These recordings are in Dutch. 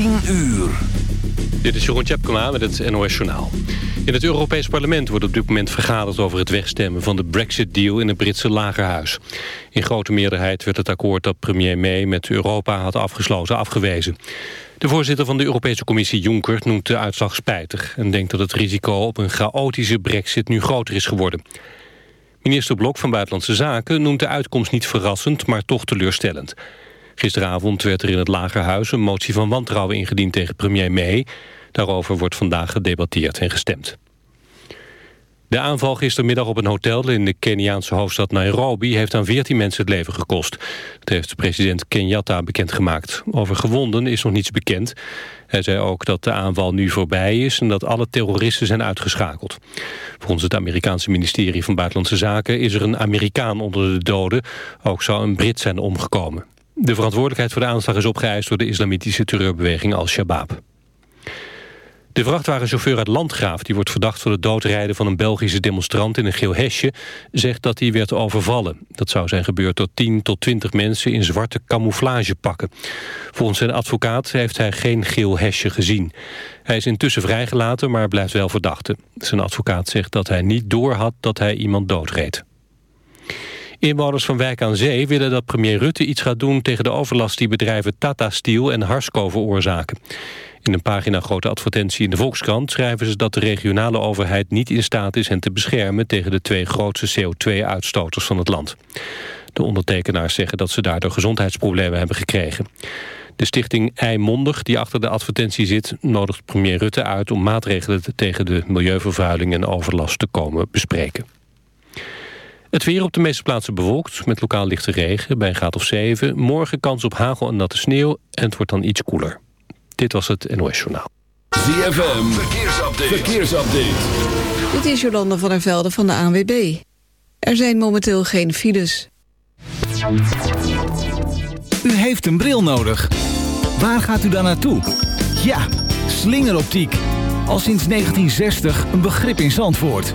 10 uur. Dit is Jeroen Tjepkema met het NOS Journaal. In het Europees Parlement wordt op dit moment vergaderd over het wegstemmen van de Brexit-deal in het Britse lagerhuis. In grote meerderheid werd het akkoord dat premier May met Europa had afgesloten afgewezen. De voorzitter van de Europese Commissie Juncker noemt de uitslag spijtig... en denkt dat het risico op een chaotische brexit nu groter is geworden. Minister Blok van Buitenlandse Zaken noemt de uitkomst niet verrassend... maar toch teleurstellend. Gisteravond werd er in het Lagerhuis een motie van wantrouwen ingediend tegen premier May. Daarover wordt vandaag gedebatteerd en gestemd. De aanval gistermiddag op een hotel in de Keniaanse hoofdstad Nairobi... heeft aan 14 mensen het leven gekost. Dat heeft president Kenyatta bekendgemaakt. Over gewonden is nog niets bekend. Hij zei ook dat de aanval nu voorbij is... en dat alle terroristen zijn uitgeschakeld. Volgens het Amerikaanse ministerie van Buitenlandse Zaken... is er een Amerikaan onder de doden. Ook zou een Brit zijn omgekomen. De verantwoordelijkheid voor de aanslag is opgeëist... door de islamitische terreurbeweging Al-Shabaab. De vrachtwagenchauffeur uit Landgraaf, die wordt verdacht van het doodrijden van een Belgische demonstrant in een geel hesje, zegt dat hij werd overvallen. Dat zou zijn gebeurd door 10 tot 20 mensen in zwarte camouflagepakken. Volgens zijn advocaat heeft hij geen geel hesje gezien. Hij is intussen vrijgelaten, maar blijft wel verdachte. Zijn advocaat zegt dat hij niet doorhad dat hij iemand doodreed. Inwoners van Wijk aan Zee willen dat premier Rutte iets gaat doen... tegen de overlast die bedrijven Tata Steel en Harsco veroorzaken. In een pagina grote advertentie in de Volkskrant schrijven ze dat de regionale overheid niet in staat is hen te beschermen tegen de twee grootste CO2-uitstoters van het land. De ondertekenaars zeggen dat ze daardoor gezondheidsproblemen hebben gekregen. De stichting Eimondig, die achter de advertentie zit, nodigt premier Rutte uit om maatregelen tegen de milieuvervuiling en overlast te komen bespreken. Het weer op de meeste plaatsen bewolkt, met lokaal lichte regen bij een graad of 7. Morgen kans op hagel en natte sneeuw en het wordt dan iets koeler. Dit was het NOS Journaal. ZFM, verkeersupdate. verkeersupdate. Dit is Jolanda van der Velde van de ANWB. Er zijn momenteel geen files. U heeft een bril nodig. Waar gaat u dan naartoe? Ja, slingeroptiek. Al sinds 1960 een begrip in Zandvoort.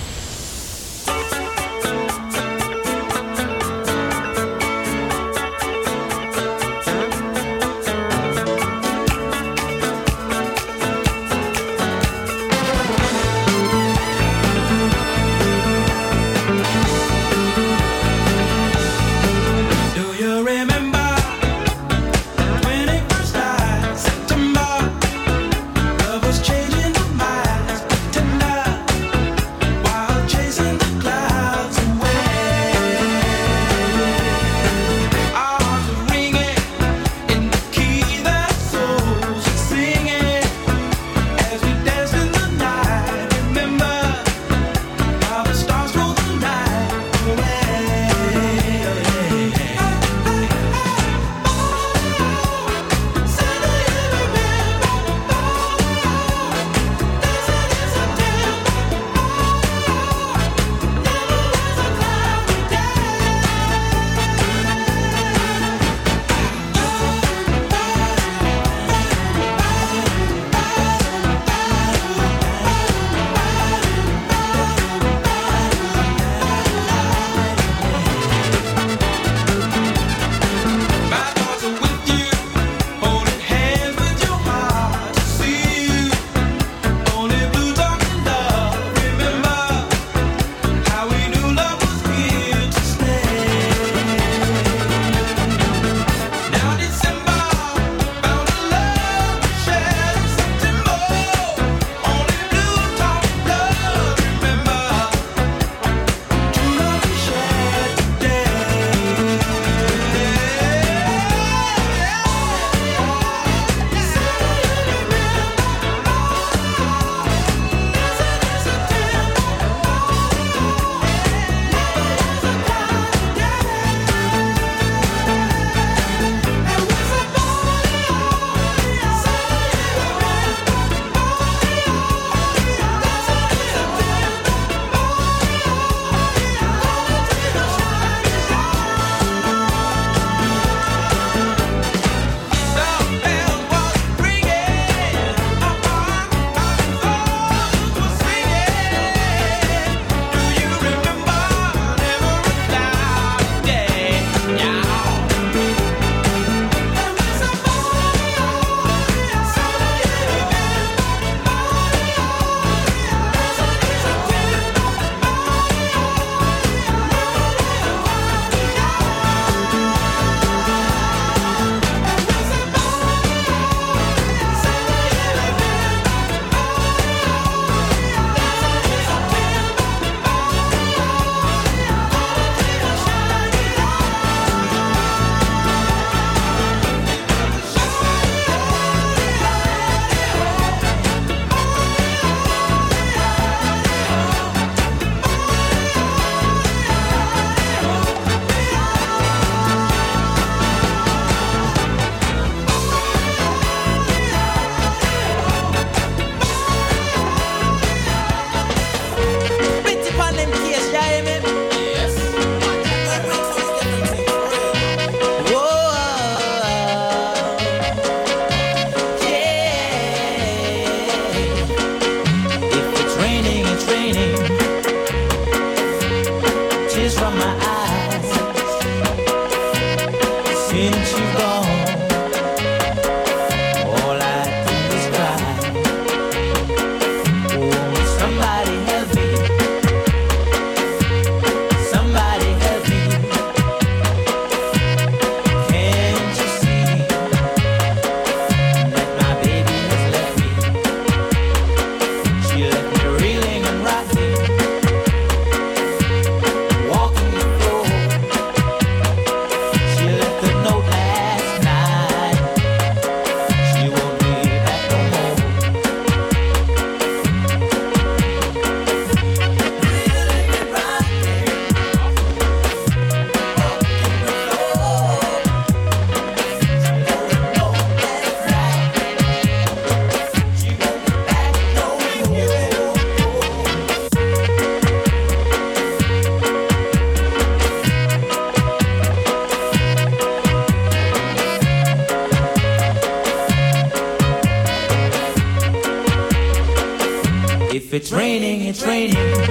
It's raining.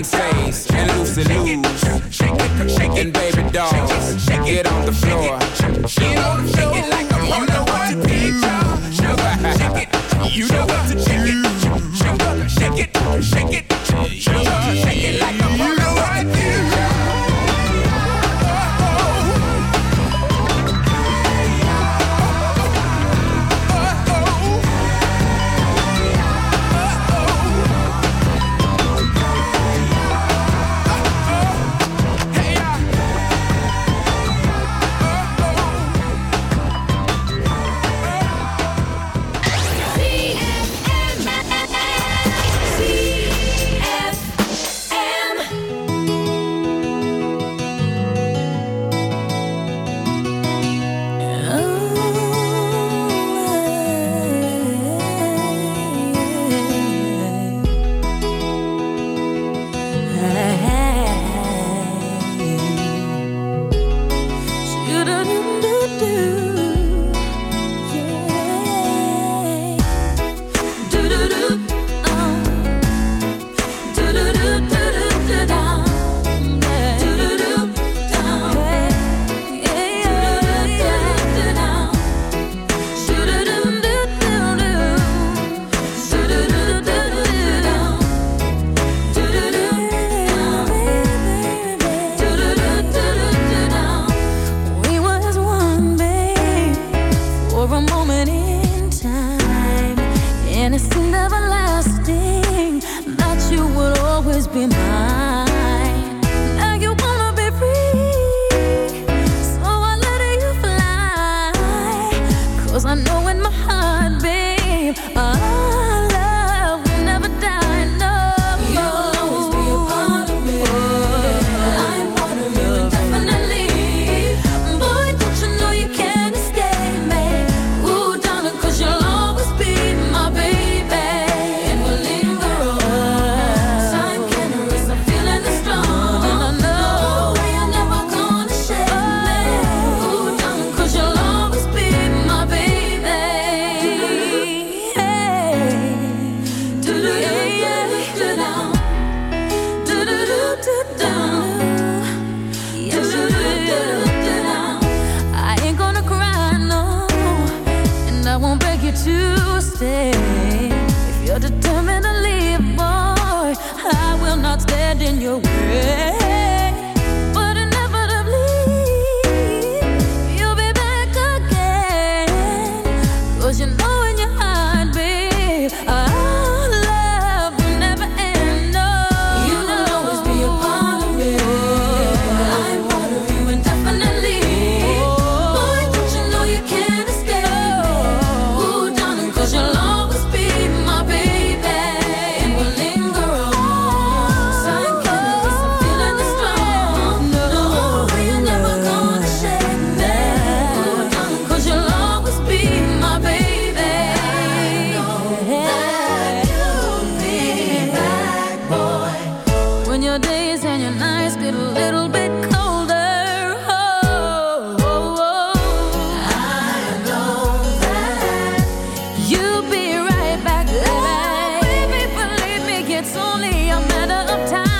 like space and loose and loose. it's only a matter of time.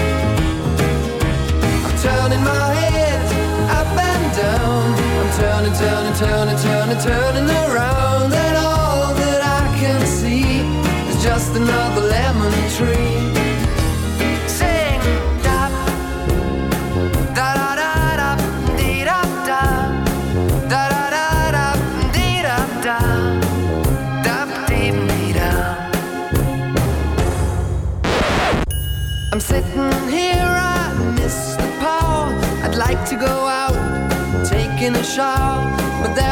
Turning, turning, turning, turning, around, and all that I can see is just another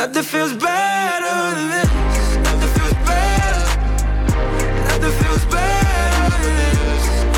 Nothing feels better than this. Nothing feels better. Nothing feels better than this.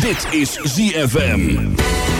Dit is ZFM.